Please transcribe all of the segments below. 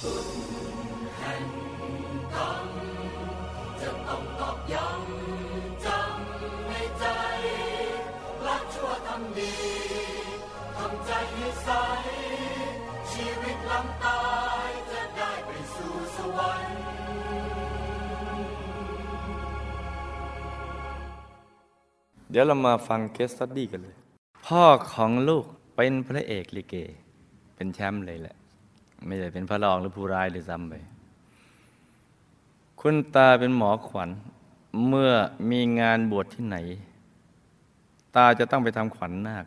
เดี๋ยวเรามาฟังเคสตัดดี้กันเลย พ่อของลูกเป็นพระเอกลิเก เป็นแชมป์เลยแหละ ไม่ใช่เป็นพระรองหรือผู้ร้ายหรือซ้ำไปคุณตาเป็นหมอขวัญ เมื่อมีงานบวชที่ไหน ตาจะต้องไปทำขวัญนาค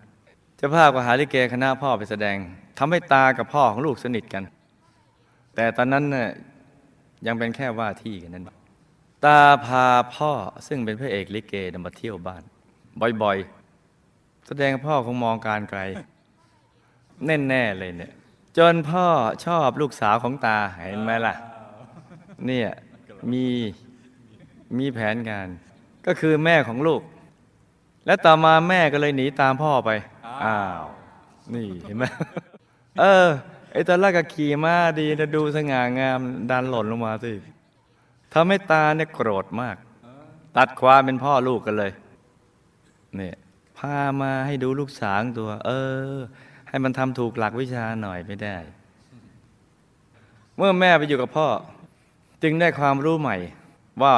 จะพากับหาลิเกคณะพ่อไปแสดงทำให้ตากับพ่อของลูกสนิทกัน แต่ตอนนั้นน่ยยังเป็นแค่ว่าที่กันนั้นตาพาพ่อซึ่งเป็นพระเอกลิเกนมาเที่ยวบ้าน บ่อยๆ แสดงพ่อคงมองการไกล แน่ๆเลยเนี่ย จนพ่อชอบลูกสาวของตาเห็นไหมล่ะ เนี่ยมีมีแผนงาน ก็คือแม่ของลูก และต่อมาแม่ก็เลยหนีตามพ่อไป อ้าว นี่เห็นไหมเออไอ้ตอนแรกก็ขี่ม้าดีจะดูสง่างามดันหล่นลงมาสิทำให้ตาเนี่ยโกรธมาก ตัดความเป็นพ่อลูกกันเลยเนี่ยพามาให้ดูลูกสาวตัว เออ ให้มันทำถูกหลักวิชาหน่อยไม่ได้ เมื่อแม่ไปอยู่กับพ่อ จึงได้ความรู้ใหม่ว่า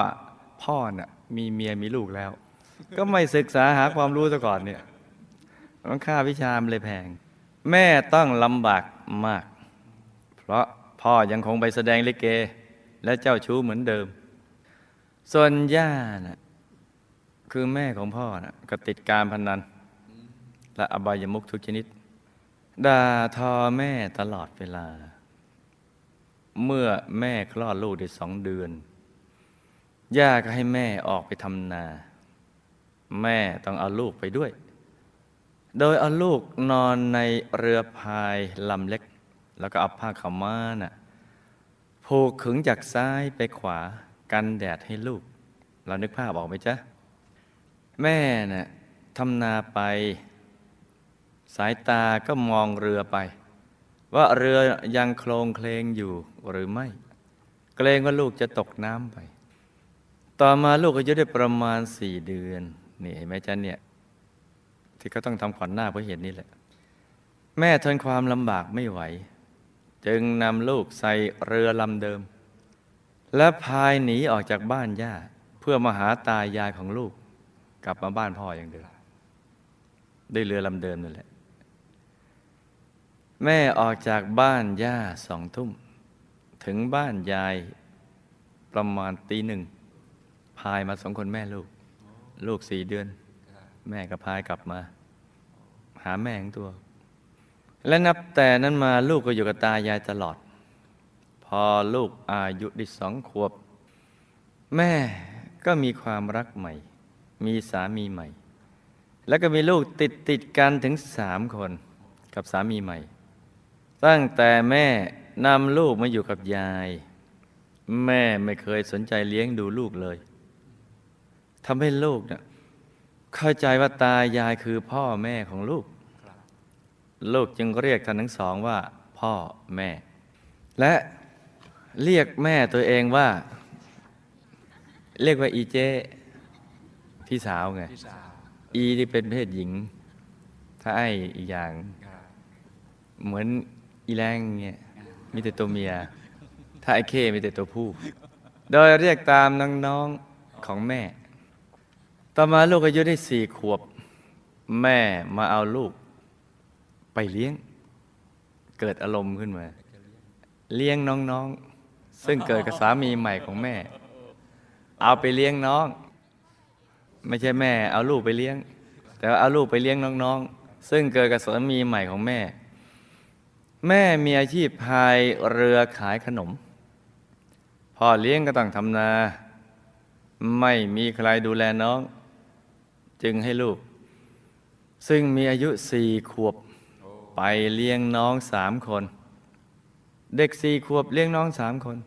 พ่อน่ะมีเมียมีลูกแล้ว ก็ไม่ศึกษาหาความรู้ซะก่อนเนี่ยมันค่าวิชามันเลยแพง แม่ต้องลำบากมาก เพราะพ่อยังคงไปแสดงลิเก และเจ้าชู้เหมือนเดิม ส่วนย่าน่ะคือแม่ของพ่อนะก็ติดการพนัน และอบายมุกทุกชนิด ด่าทอแม่ตลอดเวลา เมื่อแม่คลอดลูกได้สองเดือน ย่าก็ให้แม่ออกไปทำนา แม่ต้องเอาลูกไปด้วย โดยเอาลูกนอนในเรือพายลำเล็ก แล้วก็เอาผ้าขาวม้านะ่ะผูกขึงจากซ้ายไปขวากันแดดให้ลูก เรานึกภาพออกไหมจ๊ะ แม่นะ่ะทำนาไป สายตาก็มองเรือไป ว่าเรือยังโคลงเคลงอยู่หรือไม่ เกรงว่าลูกจะตกน้ำไป ต่อมาลูกอายุได้ประมาณสี่เดือนนี่เห็นไหมจ๊ะเนี่ยที่เขาต้องทำขวัญหน้าเพราะเหตุนี้แหละ แม่ทนความลำบากไม่ไหว จึงนำลูกใส่เรือลำเดิม และพายหนีออกจากบ้านย่า เพื่อมาหาตายายของลูก กลับมาบ้านพ่ออย่างเดิมได้เรือลำเดิมนั่นแหละ แม่ออกจากบ้านย่าสองทุ่ม ถึงบ้านยายประมาณตีหนึ่ง พายมาสองคนแม่ลูก ลูกสี่เดือน แม่ก็พายกลับมา หาแม่ของตัว และนับแต่นั้นมาลูกก็อยู่กับตายายตลอด พอลูกอายุได้สองขวบ แม่ก็มีความรักใหม่ มีสามีใหม่ แล้วก็มีลูกติดติดกันถึงสามคนกับสามีใหม่ ตั้งแต่แม่นำลูกมาอยู่กับยาย แม่ไม่เคยสนใจเลี้ยงดูลูกเลยทำให้ลูกเนะ่ยเข้าใจว่าตายายคือพ่อแม่ของลูก ลูกจึงเรียกท่านทั้งสองว่า พ่อแม่ และเรียกแม่ตัวเองว่า เรียกว่าอีเจพี่สาวไง อีที่เป็นเพศหญิง ถ้าไออีกอย่าง เหมือน อีแรงเงี้ยมีแต่ตัวเมีย ถ้าไอเคมีแต่ตัวผู้ โดยเรียกตามน้องๆของแม่ ต่อมาลูกอายุได้สี่ขวบ แม่มาเอาลูก ไปเลี้ยง เกิดอารมณ์ขึ้นมา เลี้ยงน้องๆ ซึ่งเกิดกับสามีใหม่ของแม่ เอาไปเลี้ยงน้อง ไม่ใช่แม่ เอาลูกไปเลี้ยง แต่ว่าเอาลูกไปเลี้ยงน้องๆ ซึ่งเกิดกับสามีใหม่ของแม่ แม่มีอาชีพพายเรือขายขนม พ่อเลี้ยงก็ต้องทำนา ไม่มีใครดูแลน้อง จึงให้ลูก ซึ่งมีอายุสี่ขวบ ไปเลี้ยงน้องสามคน เด็กสี่ขวบเลี้ยงน้องสามคน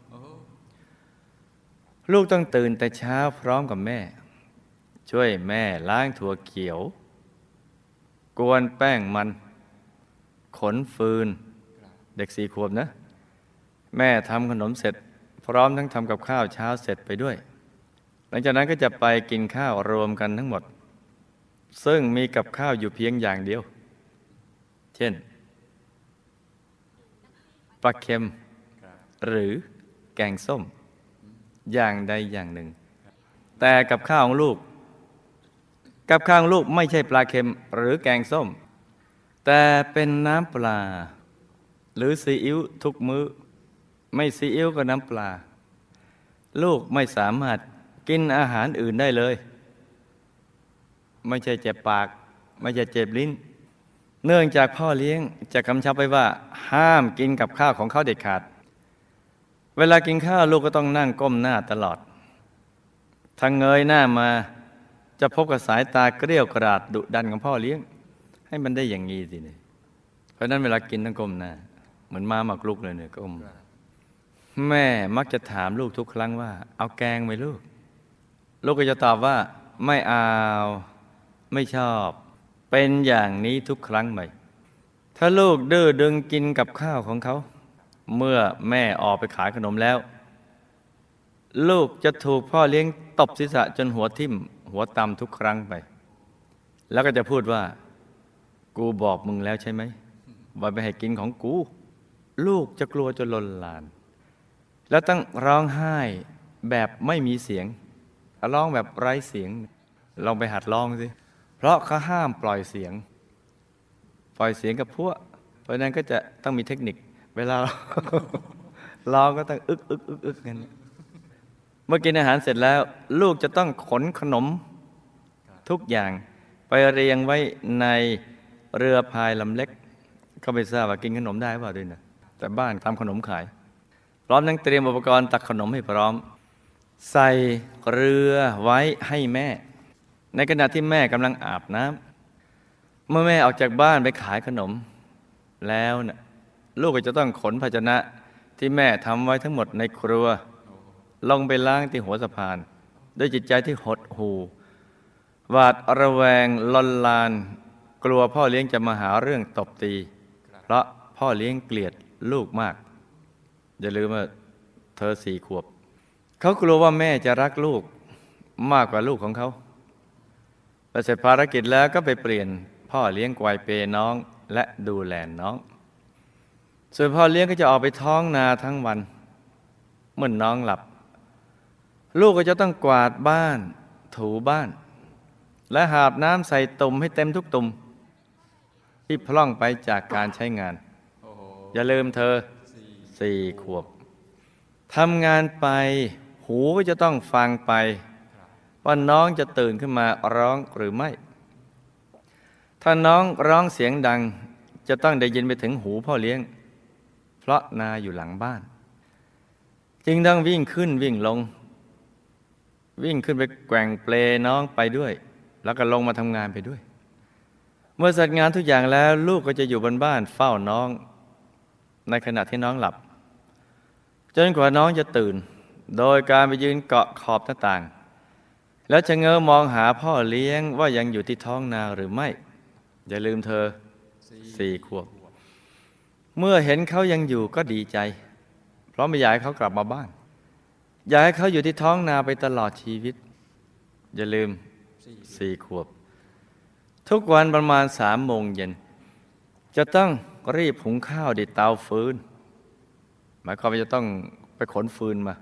ลูกต้องตื่นแต่เช้าพร้อมกับแม่ ช่วยแม่ล้างถั่วเขียว กวนแป้งมัน ขนฟืน เด็กสี่ขวบนะ แม่ทำขนมเสร็จ พร้อมทั้งทำกับข้าวเช้าเสร็จไปด้วย หลังจากนั้นก็จะไปกินข้าวรวมกันทั้งหมด ซึ่งมีกับข้าวอยู่เพียงอย่างเดียว เช่นปลาเค็ม หรือแกงส้ม อย่างใดอย่างหนึ่ง แต่กับข้าวของลูก กับข้าวของลูกไม่ใช่ปลาเค็มหรือแกงส้ม แต่เป็นน้ำปลา หรือซีอิ๊วทุกมือ้อ ไม่ซีอิ๊วก็น้ำปลา ลูกไม่สามารถกินอาหารอื่นได้เลย ไม่ใช่เจ็บปาก ไม่ใช่เจ็บลิ้น เนื่องจากพ่อเลี้ยงจะกำชับไว้ว่า ห้ามกินกับข้าวของเขาเด็ดขาด เวลากินข้าวลูกก็ต้องนั่งก้มหน้าตลอดทางเงยหน้ามาจะพบกับสายตาเกลี้ยวกราดดุดันของพ่อเลี้ยง ให้มันได้อย่างนี้สิเนี่ยเพราะนั้นเวลากินต้องก้มหน้า เหมือนมาหมักลุกเลยเนี่ยก้มแม่มักจะถามลูกทุกครั้งว่า เอาแกงไหมลูก ลูกก็จะตอบว่า ไม่เอาไม่ชอบ เป็นอย่างนี้ทุกครั้งไหมถ้าลูกดื้อดึงกินกับข้าวของเขา เมื่อแม่ออกไปขายขนมแล้ว ลูกจะถูกพ่อเลี้ยงตบศีรษะจนหัวทิ่ม หัวตำทุกครั้งไป แล้วก็จะพูดว่า กูบอกมึงแล้วใช่ไหมว่าไม่ให้กินของกู ลูกจะกลัวจนลนลาน แล้วต้องร้องไห้แบบไม่มีเสียงร้องแบบไร้เสียง ลองไปหัดร้องสิ เพราะเขาห้ามปล่อยเสียง ปล่อยเสียงกับพวก เพราะนั้นก็จะต้องมีเทคนิค เวลาร้องก็ต้องอึกอึกอึกอึกกันเมื่อกินอาหารเสร็จแล้ว ลูกจะต้องขนขนมทุกอย่าง ไปเรียงไว้ในเรือพายลำเล็กก็ไม่ทราบว่ากินขนมได้เปล่าด้วยนะ แต่บ้านทำขนมขาย พร้อมทั้งเตรียมอุปกรณ์ตักขนมให้พร้อม ใส่เรือไว้ให้แม่ ในขณะที่แม่กำลังอาบน้ำเมื่อแม่ออกจากบ้านไปขายขนม แล้วนะ่ะลูกก็จะต้องขนภาชนะที่แม่ทำไว้ทั้งหมดในครัว ลงไปล้างที่หัวสะพาน ด้วยจิตใจที่หดหูหวาดระแวงลนลาน กลัวพ่อเลี้ยงจะมาหาเรื่องตบตี เพราะพ่อเลี้ยงเกลียด ลูกมาก อย่าลืมว่าเธอสี่ขวบ เขากลัวว่าแม่จะรักลูกมากกว่าลูกของเขาพอเสร็จภารกิจแล้วก็ไปเปลี่ยนพ่อเลี้ยงไกวเปน้องและดูแลน้อง ส่วนพ่อเลี้ยงก็จะออกไปท้องนาทั้งวันเมื่อนน้องหลับ ลูกก็จะต้องกวาดบ้าน ถูบ้าน และหาบน้ำใส่ตุ่มให้เต็มทุกตุ่มที่พล่องไปจากการใช้งาน อย่าลืมเธอสี่ขวบทำงานไป หูก็จะต้องฟังไป ว่าน้องจะตื่นขึ้นมาร้องหรือไม่ ถ้าน้องร้องเสียงดัง จะต้องได้ยินไปถึงหูพ่อเลี้ยง เพราะนาอยู่หลังบ้าน จึงต้องวิ่งขึ้นวิ่งลง วิ่งขึ้นไปแกว่งเปลน้องไปด้วย แล้วก็ลงมาทำงานไปด้วย เมื่อเสร็จงานทุกอย่างแล้วลูกก็จะอยู่บนบ้านเฝ้าน้อง ในขณะที่น้องหลับ จนกว่าน้องจะตื่น โดยการไปยืนเกาะขอบหน้าต่าง แล้วจะเงอมองหาพ่อเลี้ยงว่ายังอยู่ที่ท้องนาหรือไม่ อย่าลืมเธอสี่ขวบ เมื่อเห็นเขายังอยู่ก็ดีใจ เพราะไม่อยากให้เขากลับมาบ้าน อยากให้เขาอยู่ที่ท้องนาไปตลอดชีวิต อย่าลืมสี่ขวบ ทุกวันประมาณสามโมงเย็นจะต้อง รีบหุงข้าวดิเตาฟืน หมายความว่าจะต้องไปขนฟืนมา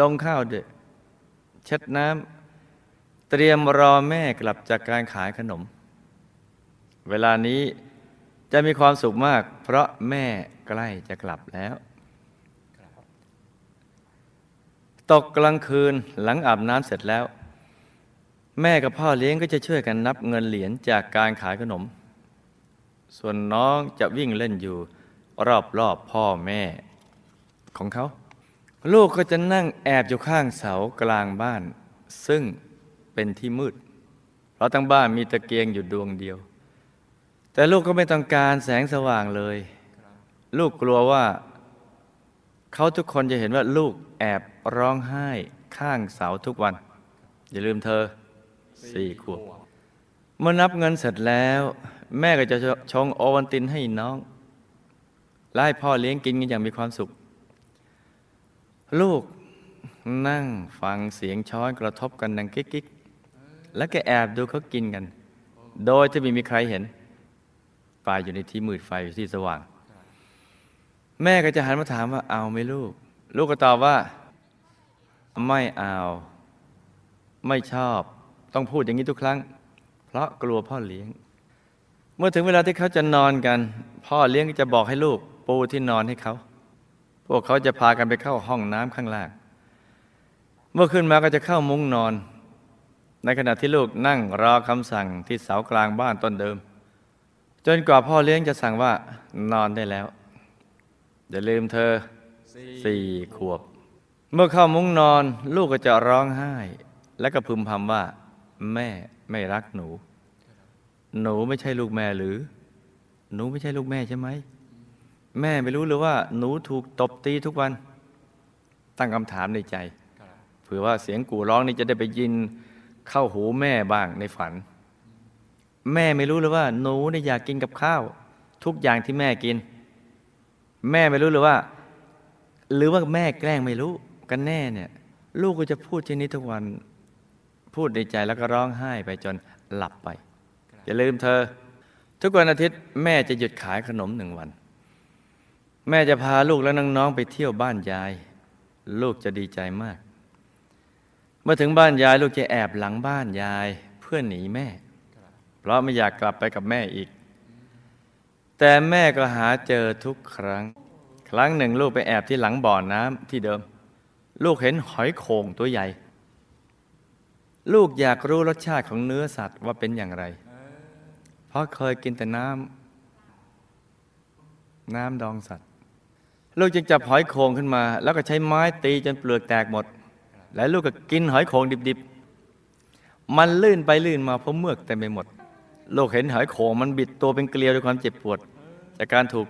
ดองข้าวด้วยเช็ดน้ำเตรียมรอแม่กลับจากการขายขนม เวลานี้จะมีความสุขมาก เพราะแม่ใกล้จะกลับแล้ว ตกกลางคืนหลังอาบน้ำเสร็จแล้ว แม่กับพ่อเลี้ยงก็จะช่วยกันนับเงินเหรียญจากการขายขนม ส่วนน้องจะวิ่งเล่นอยู่ รอบๆพ่อแม่ของเขา ลูกก็จะนั่งแอบอยู่ข้างเสากลางบ้าน ซึ่งเป็นที่มืด เพราะทั้งบ้านมีตะเกียงอยู่ดวงเดียว แต่ลูกก็ไม่ต้องการแสงสว่างเลย ลูกกลัวว่า เขาทุกคนจะเห็นว่าลูกแอบร้องไห้ข้างเสาทุกวัน อย่าลืมเธอสี่ขวบเมื่อนับเงินเสร็จแล้ว แม่ก็จะชงโอวันตินให้น้องไล่พ่อเลี้ยงกินกันอย่างมีความสุข ลูกนั่งฟังเสียงช้อนกระทบกันดังกิ๊กๆแล้วก็แอบดูเขากินกัน โดยที่ไม่มีใครเห็นปลายอยู่ในที่มืดไฟที่สว่าง แม่ก็จะหันมาถามว่าเอาไหมลูก ลูกก็ตอบว่า ไม่เอา ไม่ชอบ ต้องพูดอย่างนี้ทุกครั้ง เพราะกลัวพ่อเลี้ยง เมื่อถึงเวลาที่เขาจะนอนกัน พ่อเลี้ยงก็จะบอกให้ลูก ปูที่นอนให้เขา พวกเขาจะพากันไปเข้าห้องน้ำข้างล่าง เมื่อขึ้นมาก็จะเข้ามุ้งนอน ในขณะที่ลูกนั่งรอคำสั่งที่เสากลางบ้านต้นเดิม จนกว่าพ่อเลี้ยงจะสั่งว่านอนได้แล้วอย่าลืมเธอสี่ขวบ เมื่อเข้ามุ้งนอน ลูกก็จะร้องไห้ และก็พึมพำว่า แม่ไม่รักหนู หนูไม่ใช่ลูกแม่หรือ หนูไม่ใช่ลูกแม่ใช่ไหม แม่ไม่รู้หรือว่า หนูถูกตบตีทุกวัน ตั้งคำถามในใจ เผื่อว่าเสียงกูร้องนี่จะได้ไปยินเข้าหูแม่บ้างในฝัน แม่ไม่รู้หรือว่า หนูเนี่ยอยากกินกับข้าว ทุกอย่างที่แม่กิน แม่ไม่รู้หรือว่า หรือว่าแม่แกล้งไม่รู้กันแน่เนี่ย ลูกก็จะพูดเช่นนี้ทุกวัน พูดในใจแล้วก็ร้องไห้ไปจนหลับไป อย่าลืมเธอ ทุกวันอาทิตย์แม่จะหยุดขายขนมหนึ่งวัน แม่จะพาลูกและน้องๆไปเที่ยวบ้านยาย ลูกจะดีใจมาก เมื่อถึงบ้านยายลูกจะแอบหลังบ้านยายเพื่อหนีแม่ เพราะไม่อยากกลับไปกับแม่อีก แต่แม่ก็หาเจอทุกครั้ง ครั้งหนึ่งลูกไปแอบที่หลังบ่อน้ำที่เดิม ลูกเห็นหอยโข่งตัวใหญ่ลูกอยากรู้รสชาติของเนื้อสัตว์ว่าเป็นอย่างไร ราะเคยกินแต่น้ำน้ำดองสัตว์ ลูกจึงจับหอยโขงขึ้นมา แล้วก็ใช้ไม้ตีจนเปลือกแตกหมด แล้วลูกก็กินหอยโขงดิบๆ มันลื่นไปลื่นมาเพราะเมือกเต็มไปหมด ลูกเห็นหอยโขงมันบิดตัวเป็นเกลียวด้วยความเจ็บปวด จากการถูก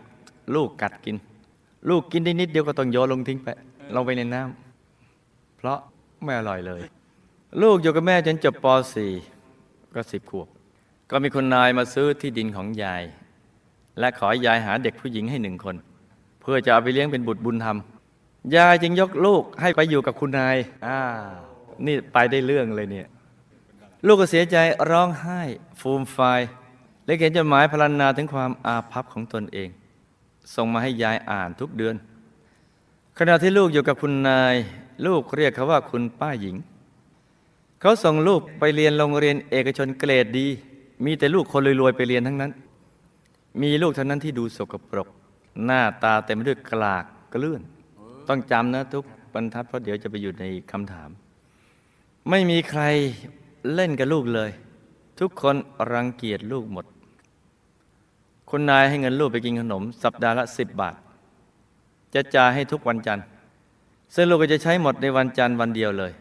ลูกกัดกิน ลูกกินได้นิดเดียวก็ต้องโยนลงทิ้งไปลงไปในน้ำเพราะไม่อร่อยเลย ลูกอยู่กับแม่จนจบป .4 ก็สิบขวบ ก็มีคนนายมาซื้อที่ดินของยาย และขอยายหาเด็กผู้หญิงให้หนึ่งคน เพื่อจะเอาไปเลี้ยงเป็นบุตรบุญธรรม ยายจึงยกลูกให้ไปอยู่กับคุณนายอ้าวนี่ไปได้เรื่องเลยเนี่ย ลูกก็เสียใจร้องไห้ ฟูมฟายและเขียนจดหมายพรรณนาถึงความอาภัพของตนเอง ส่งมาให้ยายอ่านทุกเดือน ขณะที่ลูกอยู่กับคุณนาย ลูกเรียกเขาว่าคุณป้าหญิง เขาส่งลูกไปเรียนโรงเรียนเอกชนเกรดดี มีแต่ลูกคนรวยๆไปเรียนทั้งนั้น มีลูกเท่านั้นที่ดูสกปรก หน้าตาเต็มไปด้วยกลากกระเลื่อน ต้องจำนะทุกบรรทัดเพราะเดี๋ยวจะไปอยู่ในคำถาม ไม่มีใครเล่นกับลูกเลย ทุกคนรังเกียจลูกหมด คุณนายให้เงินลูกไปกินขนม สัปดาห์ละสิบบาท จะจ่ายให้ทุกวันจันทร์ซึ่งลูกก็จะใช้หมดในวันจันทร์วันเดียวเลย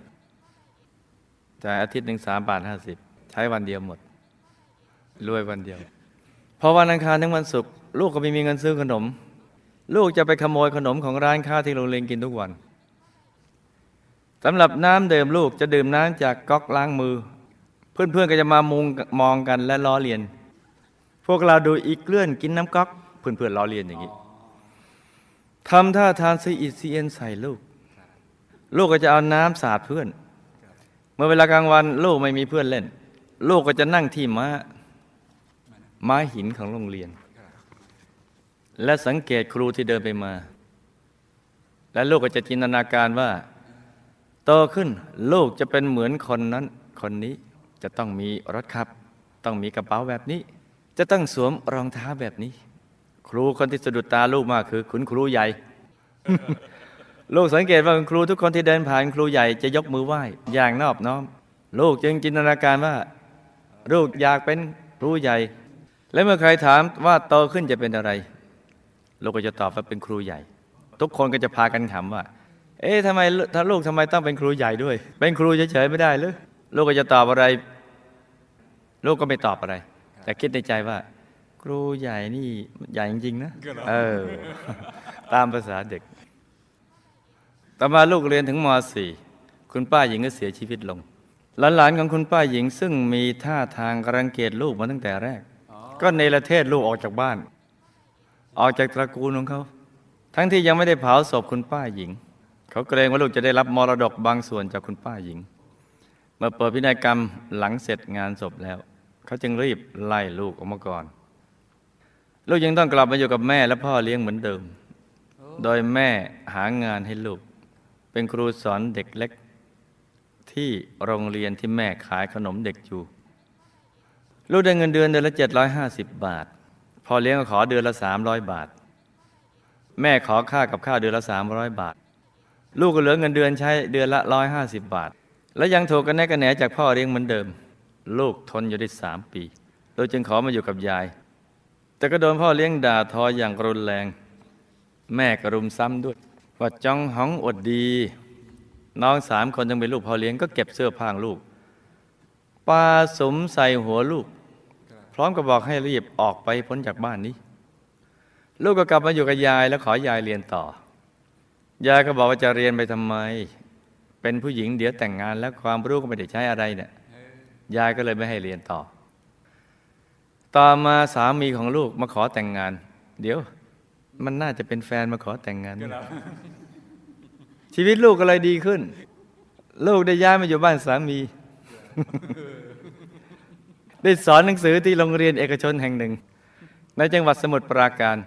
จ่ายอาทิตย์หนึ่งสามบาทห้าสิบใช้วันเดียวหมด รวยวันเดียว พอวันอังคารถึงวันศุกร์ลูกก็ไม่มีเงินซื้อขนม ลูกจะไปขโมยขนมของร้านค้าที่โรงเรียนกินทุกวันสำหรับน้ำเดิมลูกจะดื่มน้ำจากก๊อกล้างมือ เพื่อนๆก็จะมามุงมองกันและล้อเลียน พวกเราดูอีกเลื่อนกินน้ำก๊อกเพื่อนๆล้อเลียนอย่างนี้ทำท่าทานซีอิซีเอ็นใส่ลูก ลูกก็จะเอาน้ำสาดเพื่อน เมื่อเวลากลางวันลูกไม่มีเพื่อนเล่น ลูกก็จะนั่งที่ม้า ม้หินของโรงเรียน และสังเกตครูที่เดินไปมา และลูกก็จะจินตนาการว่าโตขึ้นลูกจะเป็นเหมือนคนนั้น คนนี้จะต้องมีรถขับ ต้องมีกระเป๋าแบบนี้ จะต้องสวมรองเท้าแบบนี้ ครูคนที่สะดุดตาลูกมากคือ คุณครูใหญ่ ลูกสังเกตว่าคุณครูทุกคนที่เดินผ่านครูใหญ่จะยกมือไหว้อย่างนอบน้อม ลูกจึงจินตนาการว่า ลูกอยากเป็นครูใหญ่ และเมื่อใครถามว่าโตขึ้นจะเป็นอะไร ลูกก็จะตอบว่าเป็นครูใหญ่ ทุกคนก็จะพากันถามว่า เอ๊ะทำไมถ้าลูกทำไมต้องเป็นครูใหญ่ด้วย เป็นครูเฉยๆไม่ได้หรือลูกก็จะตอบอะไร ลูกก็ไม่ตอบอะไร แต่คิดในใจว่า ครูใหญ่นี่ใหญ่จริงๆนะเออ ตามภาษาเด็ก ต่อมาลูกเรียนถึงม .4 คุณป้าหญิงก็เสียชีวิตลงหลานๆของคุณป้าหญิงซึ่งมีท่าทางรังเกียจลูกมาตั้งแต่แรก ก็เนรเทศลูกออกจากบ้าน ออกจากตระกูลของเขา ทั้งที่ยังไม่ได้เผาศพคุณป้าหญิงเขาเขาเกรงว่าลูกจะได้รับมรดกบางส่วนจากคุณป้าหญิง เมื่อเปิดพินัยกรรมหลังเสร็จงานศพแล้ว เขาจึงรีบไล่ลูกออกมาก่อน ลูกยังต้องกลับมาอยู่กับแม่และพ่อเลี้ยงเหมือนเดิม โดยแม่หางานให้ลูก เป็นครูสอนเด็กเล็กที่โรงเรียนที่แม่ขายขนมเด็กอยู่ ลูกได้เงินเดือนเดือนละ 750 บาท พอเลี้ยงก็ขอเดือนละ 300 บาท แม่ขอค่ากับข้าวเดือนละ 300 บาท ลูกก็เหลือเงินเดือนใช้เดือนละ 150 บาท และยังถูกกันแนกันแหนจากพ่อเลี้ยงเหมือนเดิม ลูกทนอยู่ได้สามปีโดยจึงขอมาอยู่กับยาย แต่ก็โดนพ่อเลี้ยงด่าทออย่างรุนแรง แม่กรุมซ้ำด้วยว่าจ้องห้องอดดี น้องสามคนยังเป็นลูกพ่อเลี้ยงก็เก็บเสื้อผ้าลูกปาสมใส่หัวลูก ร้อมกับบอกให้รีบออกไปพ้นจากบ้านนี้ ลูกก็กลับมาอยู่กับยายแล้วขอยายเรียนต่อ ยายก็บอกว่าจะเรียนไปทำไม เป็นผู้หญิงเดี๋ยวแต่งงาน แล้วความรู้ก็ไม่ได้ใช้อะไรเนี่ยยายก็เลยไม่ให้เรียนต่อ ต่อมาสามีของลูกมาขอแต่งงาน เดี๋ยว มันน่าจะเป็นแฟนมาขอแต่งงาน ชีวิตลูกก็เลยดีขึ้น ลูกได้ย้ายมาอยู่บ้านสามี ได้สอนหนังสือที่โรงเรียนเอกชนแห่งหนึ่ง ในจังหวัดสมุทรปราการ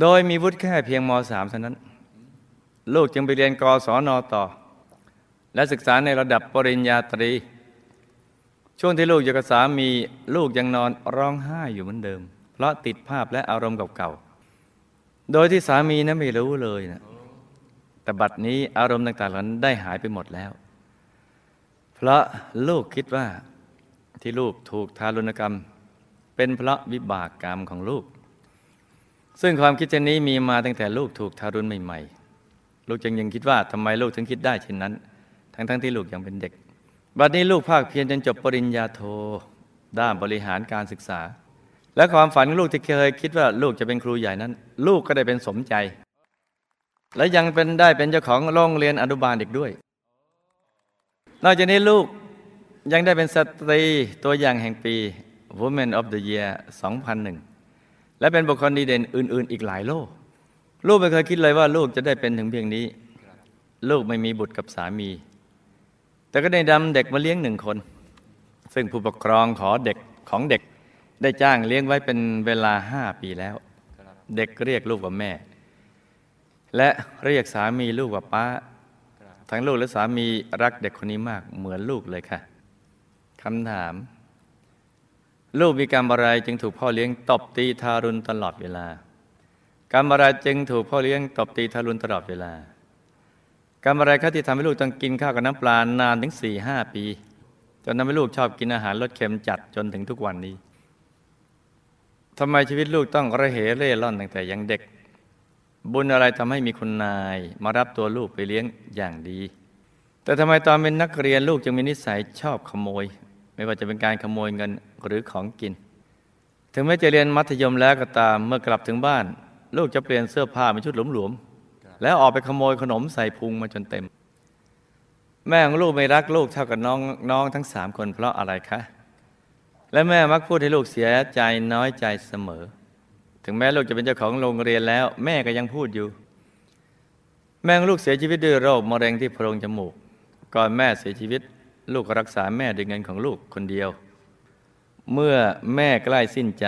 โดยมีวุฒิแค่เพียงม .3 เท่านั้น ลูกจึงไปเรียนกศนต่อ และศึกษาในระดับปริญญาตรี ช่วงที่ลูกอยู่กับสามีลูกยังนอนร้องไห้อยู่เหมือนเดิม เพราะติดภาพและอารมณ์เก่าๆโดยที่สามีนั้นไม่รู้เลยนะแต่บัดนี้อารมณ์ต่างๆเหล่านั้นได้หายไปหมดแล้ว เพราะลูกคิดว่า ที่ลูกถูกทารุณกรรม เป็นเพราะวิบากกรรมของลูก ซึ่งความคิดเช่นนี้มีมาตั้งแต่ลูกถูกทารุณใหม่ๆ ลูกจึงยังคิดว่าทำไมลูกถึงคิดได้เช่นนั้น ทั้งๆทที่ลูกยังเป็นเด็ก บัดนี้ลูกภาคเพียรจนจบปริญญาโท ด้านบริหารการศึกษา และความฝันของลูกที่เคยคิดว่าลูกจะเป็นครูใหญ่นั้น ลูกก็ได้เป็นสมใจ และยังเป็นได้เป็นเจ้าของโรงเรียนอนุบาลเด็กด้วยนอกจากนี้ลูก ยังได้เป็นสตรีตัวอย่างแห่งปี Women of the Year 2001 และเป็นบุคคลดีเด่นอื่น ๆ อีกหลายโลก ลูกไม่เคยคิดเลยว่าลูกจะได้เป็นถึงเพียงนี้ ลูกไม่มีบุตรกับสามี แต่ก็ได้ดำเด็กมาเลี้ยงหนึ่งคน ซึ่งผู้ปกครองขอเด็กของเด็กได้จ้างเลี้ยงไว้เป็นเวลาห้าปีแล้ว เด็กเรียกลูกว่าแม่ และเรียกสามีลูกว่าป้า ทั้งลูกและสามีรักเด็กคนนี้มากเหมือนลูกเลยค่ะ คำถาม ลูกมีกรรมอะไรจึงถูกพ่อเลี้ยงตบตีทารุณตลอดเวลากรรมอะไรจึงถูกพ่อเลี้ยงตบตีทารุณตลอดเวลากรรมอะไรครับที่ทำให้ลูกต้องกินข้าวกับน้ำปลานานถึงสี่ห้าปี จนทำให้ลูกชอบกินอาหารรสเค็มจัดจนถึงทุกวันนี้ทำไมชีวิตลูกต้องระเหเร่ร่อนตั้งแต่ยังเด็ก บุญอะไรทำให้มีคนนายมารับตัวลูกไปเลี้ยงอย่างดี แต่ทำไมตอนเป็นนักเรียนลูกจึงมีนิสัยชอบขโมย ไม่ว่าจะเป็นการขโมยเงินหรือของกิน ถึงแม้จะเรียนมัธยมแล้วก็ตามเมื่อกลับถึงบ้าน ลูกจะเปลี่ยนเสื้อผ้าเป็นชุดหลวมๆแล้วออกไปขโมยขนมใส่พุงมาจนเต็ม แม่ของลูกไม่รักลูกเท่ากับน้องน้องทั้งสามคนเพราะอะไรคะ และแม่มักพูดให้ลูกเสียใจน้อยใจเสมอ ถึงแม้ลูกจะเป็นเจ้าของโรงเรียนแล้ว แม่ก็ยังพูดอยู่ แม่ของลูกเสียชีวิตด้วยโรคมะเร็งที่โพรงจมูก ก่อนแม่เสียชีวิต ลูกก็รักษาแม่ด้วยเงินของลูกคนเดียว เมื่อแม่ใกล้สิ้นใจ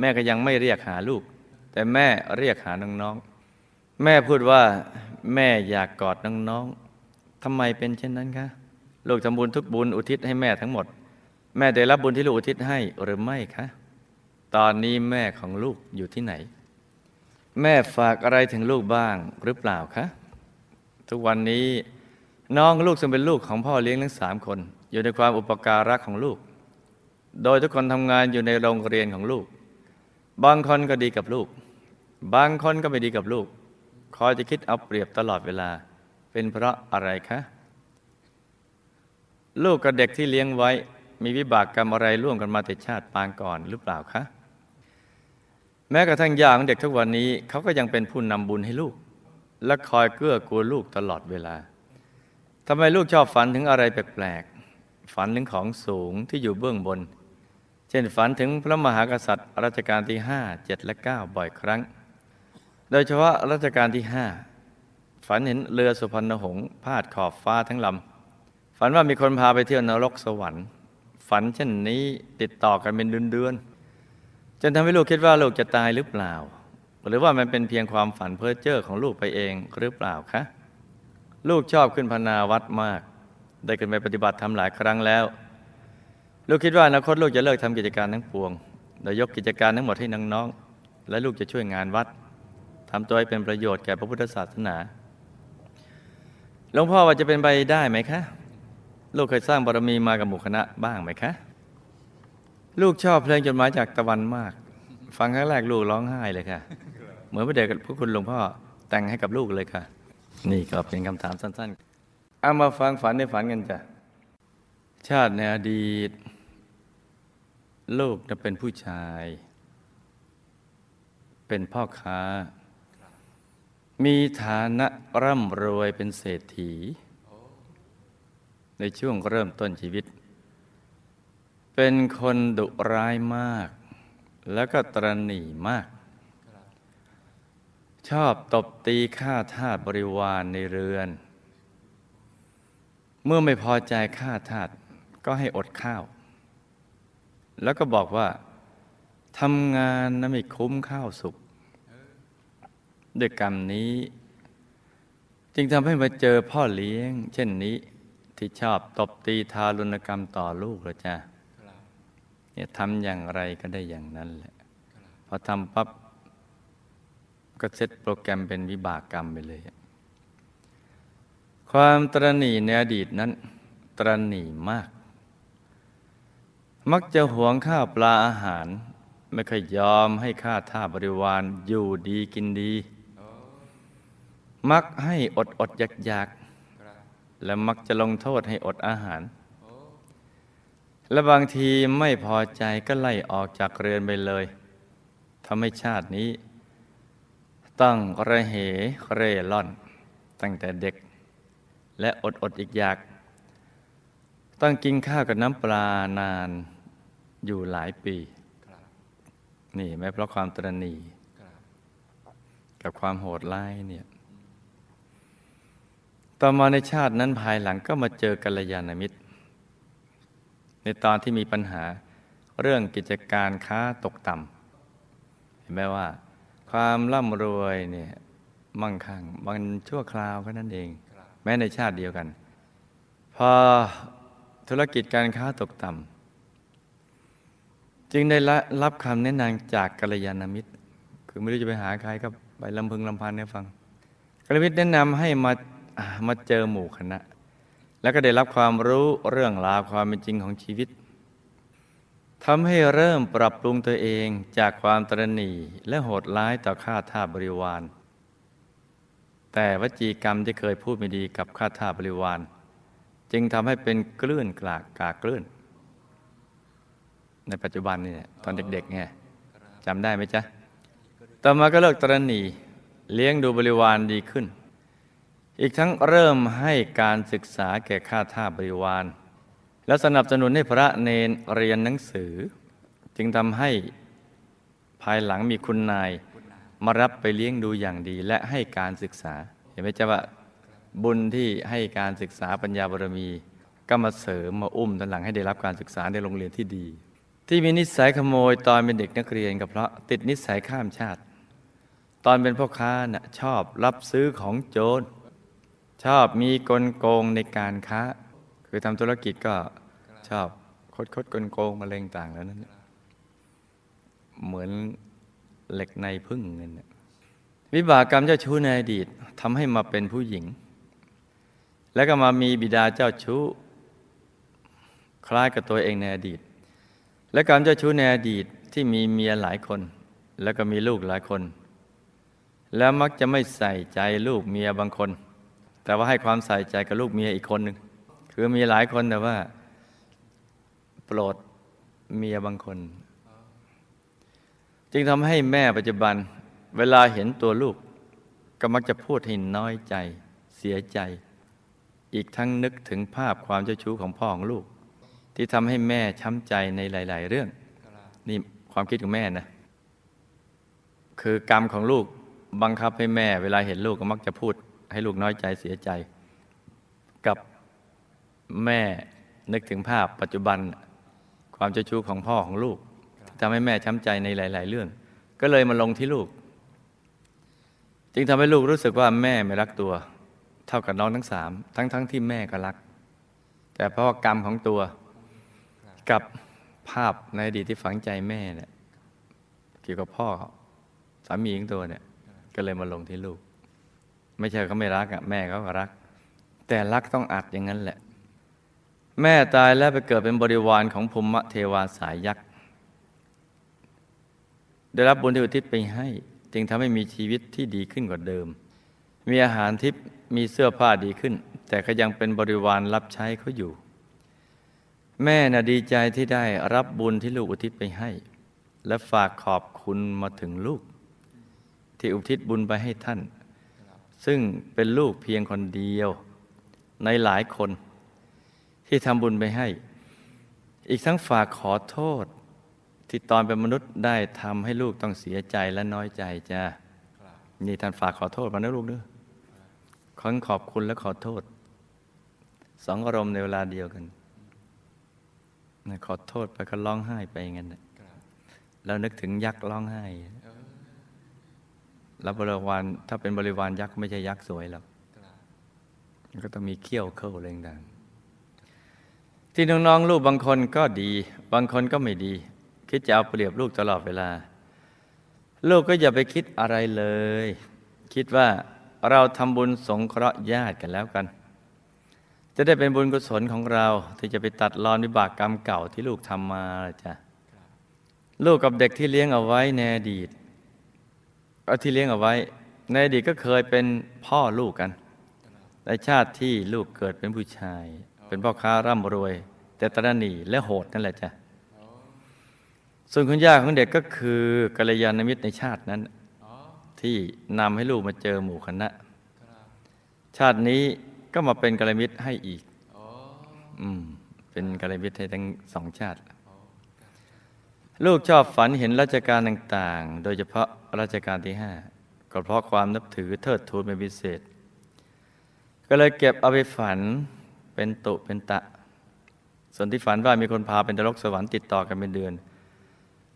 แม่ก็ยังไม่เรียกหาลูก แต่แม่เรียกหาน้องๆแม่พูดว่าแม่อยากกอดน้องๆทำไมเป็นเช่นนั้นคะลูกทำบุญทุกบุญอุทิศให้แม่ทั้งหมด แม่ได้รับบุญที่ลูกอุทิศให้หรือไม่คะตอนนี้แม่ของลูกอยู่ที่ไหน แม่ฝากอะไรถึงลูกบ้างหรือเปล่าคะทุกวันนี้ น้องลูกซึ่งเป็นลูกของพ่อเลี้ยงทั้งสามคน อยู่ในความอุปการะของลูก โดยทุกคนทำงานอยู่ในโรงเรียนของลูก บางคนก็ดีกับลูก บางคนก็ไม่ดีกับลูก คอยจะคิดเอาเปรียบตลอดเวลา เป็นเพราะอะไรคะ ลูกกับเด็กที่เลี้ยงไว้ มีวิบากกรรมอะไรร่วมกันมาแต่ชาติปางก่อนหรือเปล่าคะ แม้กระทั่งยาของเด็กทุกวันนี้เขาก็ยังเป็นผู้นำบุญให้ลูก และคอยเกื้อกูลลูกตลอดเวลา ทำไมลูกชอบฝันถึงอะไรแปลกๆ ฝันถึงของสูงที่อยู่เบื้องบน เช่นฝันถึงพระมหากษัตริย์รัชกาลที่ห้าเจ็ดและเก้าบ่อยครั้ง โดยเฉพาะรัชกาลที่ห้าฝันเห็นเรือสุพรรณหงษ์พาดขอบฟ้าทั้งลำ ฝันว่ามีคนพาไปเที่ยวนรกสวรรค์ ฝันเช่นนี้ติดต่อกันเป็นเดือนๆ จนทำให้ลูกคิดว่าลูกจะตายหรือเปล่า หรือว่ามันเป็นเพียงความฝันเพ้อเจ้อของลูกไปเองหรือเปล่าคะ ลูกชอบขึ้นพนาวัดมาก ได้ขึ้นไปปฏิบัติทำหลายครั้งแล้ว ลูกคิดว่าอนาคตลูกจะเลิกทำกิจการทั้งปวงโดยยกกิจการทั้งหมดให้น้องๆและลูกจะช่วยงานวัดทำตัวให้เป็นประโยชน์แก่พระพุทธศาสนาหลวงพ่อว่าจะเป็นไปได้ไหมคะ ลูกเคยสร้างบารมีมากับหมู่คณะบ้างไหมคะ ลูกชอบเพลงจดหมายจากตะวันมาก ฟังครั้งแรกลูกร้องไห้เลยค่ะ เหมือนพระเดชพระคุณหลวงพ่อแต่งให้กับลูกเลยค่ะ นี่ก็เป็นคำถามสั้นๆ เอามาฟังฝันในฝันกันจ้ะ ชาติในอดีต ลูกจะเป็นผู้ชาย เป็นพ่อค้า มีฐานะร่ำรวยเป็นเศรษฐี ในช่วงเริ่มต้นชีวิต เป็นคนดุร้ายมาก แล้วก็ตรณีมาก ชอบตบตีฆ่าทาสบริวารในเรือน เมื่อไม่พอใจฆ่าทาสก็ให้อดข้าว แล้วก็บอกว่าทำงานนะไม่คุ้มข้าวสุกด้วยกรรมนี้ จึงทำให้มาเจอพ่อเลี้ยง เช่นนี้ที่ชอบตบตีทารุณกรรมต่อลูกแล้วจ้ะเนี่ยทำอย่างไรก็ได้อย่างนั้นแหละ พอทำปั๊บ ก็เซตโปรแกรมเป็นวิบากกรรมไปเลย ความตรณีในอดีตนั้น ตรณีมาก มักจะหวงข้าวปลาอาหาร ไม่เคยยอมให้ข้าท่าบริวารอยู่ดีกินดี มักให้อดอดอยากอยากและมักจะลงโทษให้อดอาหาร และบางทีไม่พอใจก็ไล่ออกจากเรือนไปเลยทำให้ชาตินี้ ต้องระเหเร่ล่อน ตั้งแต่เด็ก และอดอดอีกอยาก ต้องกินข้าวกับน้ำปลานานอยู่หลายปี นี่ไม่เพราะความตรณีกับความโหดร้ายเนี่ยต่อมาในชาตินั้นภายหลังก็มาเจอกัลยาณมิตร ในตอนที่มีปัญหาเรื่องกิจการค้าตกต่ำเห็นไหมว่า ความร่ำรวยเนี่ยมั่งคั่งมันชั่วคราวแค่นั้นเอง แม้ในชาติเดียวกัน พอธุรกิจการค้าตกต่ำจึงได้รับคำแนะนำจากกัลยาณมิตร คือไม่รู้จะไปหาใครก็ไปลำพึงลำพันให้ฟังกัลยาณมิตรแนะนำให้มามาเจอหมู่คณะ แล้วก็ได้รับความรู้เรื่องราวความเป็นจริงของชีวิต ทำให้เริ่มปรับปรุงตัวเองจากความตรณีและโหดร้ายต่อข้าทาบริวาร แต่วจีกรรมที่เคยพูดไม่ดีกับข้าทาบริวาร จึงทำให้เป็นกลื่นกลากกากลื่น ในปัจจุบันนี่ตอนเด็กๆไงจำได้ไหมจ๊ะ ต่อมาก็เลิกตรณีเลี้ยงดูบริวารดีขึ้น อีกทั้งเริ่มให้การศึกษาแก่ข้าทาบริวาร และสนับสนุนให้พระเนนเรียนหนังสือ จึงทำให้ภายหลังมีคุณนายมารับไปเลี้ยงดูอย่างดีและให้การศึกษา เห็นไหมจ๊ะว่าบุญที่ให้การศึกษาปัญญาบารมี ก็มาเสริมมาอุ้มตอนหลังให้ได้รับการศึกษาในโรงเรียนที่ดี ที่มีนิสัยขโมยตอนเป็นเด็กนักเรียนก็เพราะติดนิสัยข้ามชาติ ตอนเป็นพ่อค้าน่ะชอบรับซื้อของโจรชอบมีกลโกงในการค้า คือทำธุรกิจก็ชอบคดคดกลโกงมาเลงต่างแล้วนั้น เหมือนเหล็กในพึ่งเงินวิบากกรรมเจ้าชู้ในอดีตทำให้มาเป็นผู้หญิง แล้วก็มามีบิดาเจ้าชู้ คล้ายกับตัวเองในอดีต และกรรมเจ้าชู้ในอดีตที่มีเมียหลายคน แล้วก็มีลูกหลายคน แล้วมักจะไม่ใส่ใจลูกเมียบางคน แต่ว่าให้ความใส่ใจกับลูกเมียอีกคนหนึ่ง คือมีหลายคนแต่ว่า โปรดเมียบางคน จึงทำให้แม่ปัจจุบัน เวลาเห็นตัวลูก ก็มักจะพูดให้น้อยใจ เสียใจ อีกทั้งนึกถึงภาพความเจ้าชู้ของพ่อของลูก ที่ทำให้แม่ช้ำใจในหลาย ๆ เรื่อง นี่ความคิดของแม่นะ คือกรรมของลูกบังคับให้แม่ เวลาเห็นลูกก็มักจะพูดให้ลูกน้อยใจเสียใจ กับ แม่นึกถึงภาพปัจจุบัน ความเจ้าชู้ของพ่อของลูกทำให้แม่ช้ำใจในหลาย ๆ เรื่อง ก็เลยมาลงที่ลูก จึงทำให้ลูกรู้สึกว่าแม่ไม่รักตัว เท่ากับน้องทั้งสามทั้งๆทที่แม่ก็รัก แต่เพราะกรรมของตัวกับภาพในอดีตที่ฝังใจแม่เนี่ยเกี่ยวกับพ่อสามีของตัวเนี่ย ก็เลยมาลงที่ลูก ไม่ใช่เขาไม่รักอะแม่เขาก็รัก แต่รักต้องอัดอย่างนั้นแหละ แม่ตายแล้วไปเกิดเป็นบริวารของภูมิเทวาสายยักษ์ ได้รับบุญที่อุทิศไปให้ จึงทำให้มีชีวิตที่ดีขึ้นกว่าเดิม มีอาหารทิพย์มีเสื้อผ้าดีขึ้น แต่ก็ยังเป็นบริวารรับใช้เขาอยู่ แม่น่ะดีใจที่ได้รับบุญที่ลูกอุทิศไปให้ และฝากขอบคุณมาถึงลูก ที่อุทิศบุญไปให้ท่าน ซึ่งเป็นลูกเพียงคนเดียวในหลายคน ที่ทำบุญไปให้ อีกทั้งฝากขอโทษ ที่ตอนเป็นมนุษย์ได้ทำให้ลูกต้องเสียใจและน้อยใจจ้านี่ท่านฝากขอโทษมานะลูกเนอะขอขอบคุณและขอโทษ สองอารมณ์ในเวลาเดียวกันนะขอโทษไปก็ร้องไห้ไปอย่างนั้นแล้วนึกถึงยักษ์ร้องไห้ แล้วบริวารถ้าเป็นบริวารยักษ์ไม่ใช่ยักษ์สวยหรอกมันก็ต้องมีเขี้ยวเข้าอะไรต่าง ที่น้องๆลูกบางคนก็ดี บางคนก็ไม่ดี คิดจะเอาเปรียบลูกตลอดเวลา ลูกก็อย่าไปคิดอะไรเลย คิดว่าเราทำบุญสงเคราะห์ญาติกันแล้วกัน จะได้เป็นบุญกุศลของเราที่จะไปตัดรอนวิบากกรรมเก่าที่ลูกทำมาจ้ะลูกกับเด็กที่เลี้ยงเอาไว้ในอดีตเอาที่เลี้ยงเอาไว้ ในอดีตก็เคยเป็นพ่อลูกกันในชาติที่ลูกเกิดเป็นผู้ชาย เป็นพ่อค้าร่ำรวย แต่ตระหนี่และโหดนั่นแหละจ้ะส่วนคุณย่าของเด็กก็คือกัลยาณมิตรในชาตินั้น ที่นำให้ลูกมาเจอหมู่คณะ ชาตินี้ก็มาเป็นกัลยาณมิตรให้อีกอืมเป็นกัลยาณมิตรให้ทั้งสองชาติ ลูกชอบฝันเห็นราชการต่างๆ โดยเฉพาะราชการที่ห้าก็เพราะความนับถือเทิดทูนเป็นพิเศษ ก็เลยเก็บเอาไปฝัน เป็นตุเป็นตะ ส่วนที่ฝันว่ามีคนพาเป็นนรกสวรรค์ติดต่อกันเป็นเดือน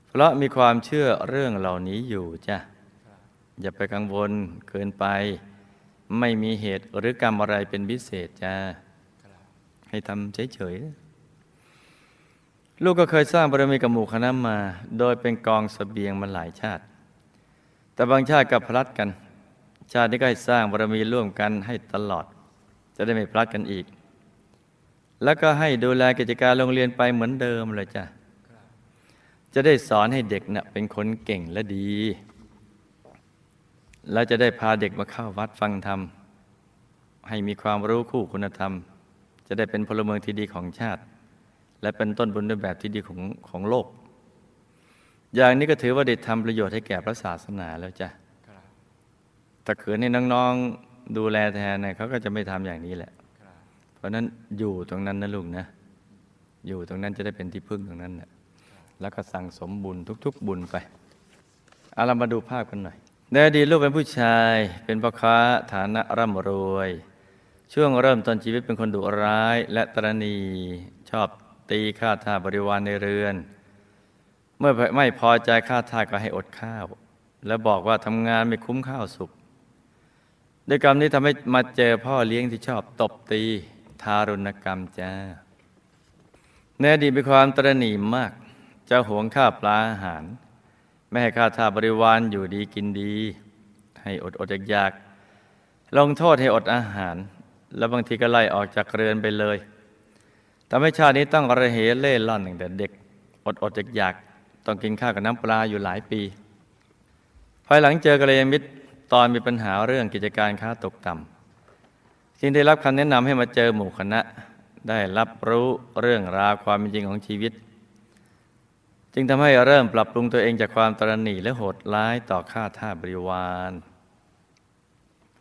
เพราะมีความเชื่อเรื่องเหล่านี้อยู่จ้ะอย่าไปกังวลเกินไป ไม่มีเหตุหรือกรรมอะไรเป็นพิเศษจ้ะให้ทำเฉยๆ ลูกก็เคยสร้างบารมีกับหมู่คณะมา โดยเป็นกองสเสบียงมาหลายชาติ แต่บางชาติก็พลัดกัน ชาตินี้ก็ให้สร้างบารมีร่วมกันให้ตลอด จะได้ไม่พลัดกันอีก แล้วก็ให้ดูแลกิจการโรงเรียนไปเหมือนเดิมเลยจ้ะจะได้สอนให้เด็กเนะ่ะเป็นคนเก่งและดี แล้วจะได้พาเด็กมาเข้าวัดฟังธรรม ให้มีความรู้คู่คุณธรรม จะได้เป็นพลเมืองที่ดีของชาติ และเป็นต้นบุญด้วยแบบที่ดีของของโลก อย่างนี้ก็ถือว่าได้ทำประโยชน์ให้แก่พระศาสนาแล้วจ้ะแต่เขืนให้น้องๆดูแลแทนเนี่ยเขาก็จะไม่ทำอย่างนี้แหละ เพราะนั้นอยู่ตรงนั้นนะลูกนะ อยู่ตรงนั้นจะได้เป็นที่พึ่งตรงนั้นนะแล้วก็สั่งสมบุญทุก ๆ บุญไปเอาเรามาดูภาพกันหน่อยในอดีตลูกเป็นผู้ชาย เป็นพ่อค้าฐานะร่ำรวย ช่วงเริ่มต้นชีวิตเป็นคนดุร้าย และตรณีชอบตีข้าทาบริวารในเรือน เมื่อไม่พอใจข้าทาก็ให้อดข้าว แล้วบอกว่าทำงานไม่คุ้มข้าวสุกด้วยกรรมนี้ทำให้มาเจอพ่อเลี้ยงที่ชอบตบตี ทารุณกรรมจ้าในอดีตมีความตรณีมาก จะหวงข้าปลาอาหาร ไม่ให้ข้าทาบริวารอยู่ดีกินดี ให้อดอดอยากๆลงโทษให้อดอาหาร แล้วบางทีก็ไล่ออกจากเรือนไปเลยทำให้ชาตินี้ต้องระเหเล่ล่อนตั้งแต่เด็ก อดอดอยากอยากต้องกินข้าวกับน้ำปลาอยู่หลายปี ภายหลังเจอกระยามิตรตอนมีปัญหาเรื่องกิจการค้าตกต่ำ จึงได้รับคำแนะนำให้มาเจอหมู่คณะ ได้รับรู้เรื่องราวความเป็นจริงของชีวิต จึงทำให้เริ่มปรับปรุงตัวเองจากความตรณีและโหดร้ายต่อข้าท่าบริวาร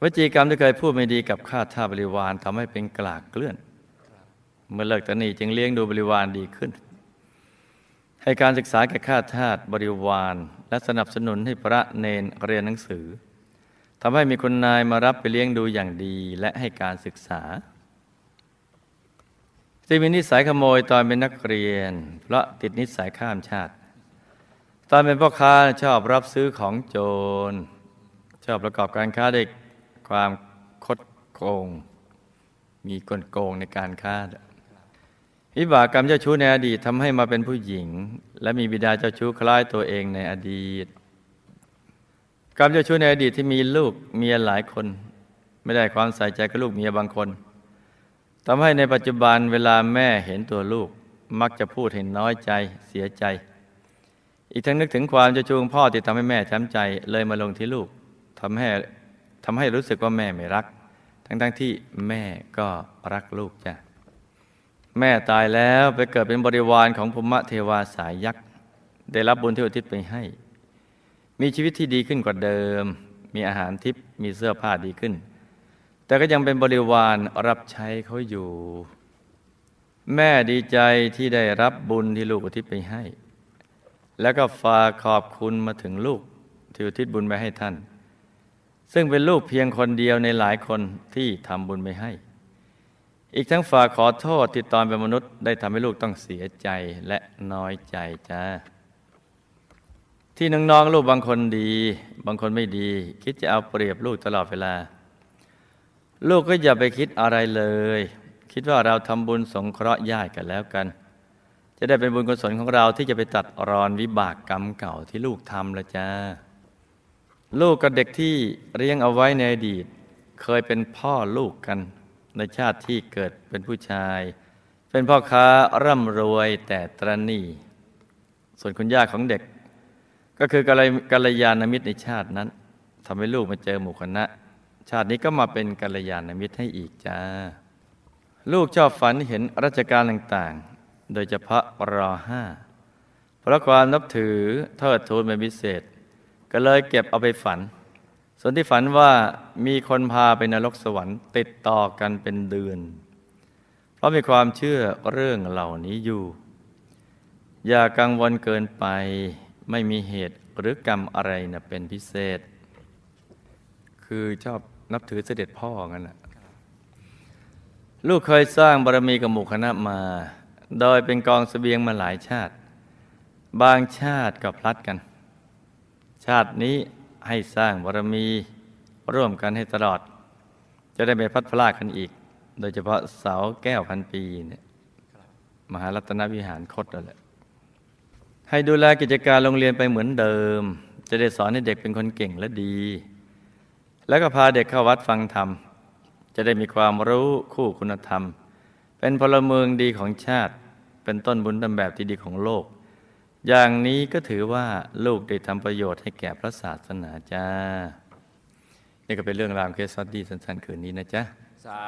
วจีกรรมที่เคยพูดไม่ดีกับข้าท่าบริวารทำให้เป็นกลากเกลื่อน เมื่อเลิกตนีจึงเลี้ยงดูบริวารดีขึ้น ให้การศึกษาแก่ข้าทาสบริวาร และสนับสนุนให้พระเนนเรียนหนังสือ ทำให้มีคนนายมารับไปเลี้ยงดูอย่างดีและให้การศึกษาที่มีนิสัยขโมยตอนเป็นนักเรียน เพราะติดนิสัยข้ามชาติ ตอนเป็นพ่อค้าชอบรับซื้อของโจร ชอบประกอบการค้าด้วยความคดโกง มีกลโกงในการค้าวิบากกรรมเจ้าชู้ในอดีตทำให้มาเป็นผู้หญิง และมีบิดาเจ้าชู้คล้ายตัวเองในอดีต กรรมเจ้าชู้ในอดีตที่มีลูกเมียหลายคน ไม่ได้ความใส่ใจกับลูกเมียบางคนทำให้ในปัจจุบันเวลาแม่เห็นตัวลูกมักจะพูดเห็นน้อยใจเสียใจ อีกทั้งนึกถึงความเจะจูงพ่อที่ทำให้แม่ช้ำใจเลยมาลงที่ลูกทำให้ทำให้รู้สึกว่าแม่ไม่รัก ทั้งๆทที่แม่ก็รักลูกจ้ะแม่ตายแล้วไปเกิดเป็นบริวารของภูมิเทวาสายยักษ์ ได้รับบุญที่อุทิศไปให้ มีชีวิตที่ดีขึ้นกว่าเดิม มีอาหารทิพย์มีเสื้อผ้าดีขึ้น แต่ก็ยังเป็นบริวารรับใช้เขาอยู่ แม่ดีใจที่ได้รับบุญที่ลูกอุทิศไปให้ แล้วก็ฝากขอบคุณมาถึงลูกที่อุทิศบุญไปให้ท่าน ซึ่งเป็นลูกเพียงคนเดียวในหลายคนที่ทำบุญไปให้ อีกทั้งฝากขอโทษที่ตอนเป็นมนุษย์ได้ทำให้ลูกต้องเสียใจและน้อยใจจ้า ที่น้องๆลูกบางคนดี บางคนไม่ดี คิดจะเอาเปรียบลูกตลอดเวลา ลูกก็อย่าไปคิดอะไรเลย คิดว่าเราทำบุญสงเคราะห์ญาติกันแล้วกัน จะได้เป็นบุญกุศลของเราที่จะไปตัดรอนวิบากกรรมเก่าที่ลูกทำละจ้าลูกกับเด็กที่เลี้ยงเอาไว้ในอดีต เคยเป็นพ่อลูกกัน ในชาติที่เกิดเป็นผู้ชาย เป็นพ่อค้าร่ำรวยแต่ตรณีส่วนคุณย่าของเด็ก ก็คือกัลยาณมิตรในชาตินั้นทำให้ลูกมาเจอหมู่คณะ ชาตินี้ก็มาเป็นกัลยาณมิตรให้อีกจ้า ลูกชอบฝันเห็นราชการต่างๆ โดยเฉพาะรอห้าเพราะความนับถือเทิดทูนเป็นพิเศษ ก็เลยเก็บเอาไปฝัน ส่วนที่ฝันว่ามีคนพาไปนรกสวรรค์ ติดต่อกันเป็นเดือน เพราะมีความเชื่อเรื่องเหล่านี้อยู่ อย่ากังวลเกินไป ไม่มีเหตุหรือกรรมอะไรนะเป็นพิเศษ คือชอบนับถือเสด็จพ่องั้นนะลูกเคยสร้างบารมีกับหมู่คณะมา โดยเป็นกองสเสบียงมาหลายชาติ บางชาติก็พลัดกัน ชาตินี้ให้สร้างบารมีร่วมกันให้ตลอด จะได้ไม่พัดพลาดกันอีก โดยเฉพาะเสาแก้วพันปีเนี่ยมหารัตนวิหารคดนั่นแหละ ให้ดูแลกิจการโรงเรียนไปเหมือนเดิม จะได้สอนให้เด็กเป็นคนเก่งและดี แล้วก็พาเด็กเข้าวัดฟังธรรม จะได้มีความรู้คู่คุณธรรม เป็นพลเมืองดีของชาติ เป็นต้นบุญตาแบบที่ดีของโลก อย่างนี้ก็ถือว่าลูกได้ทำประโยชน์ให้แก่พระศาสนาจ้า นี่ก็เป็นเรื่องราวเคสซอดดี้สั้นๆคืนนี้นะจ๊ะสา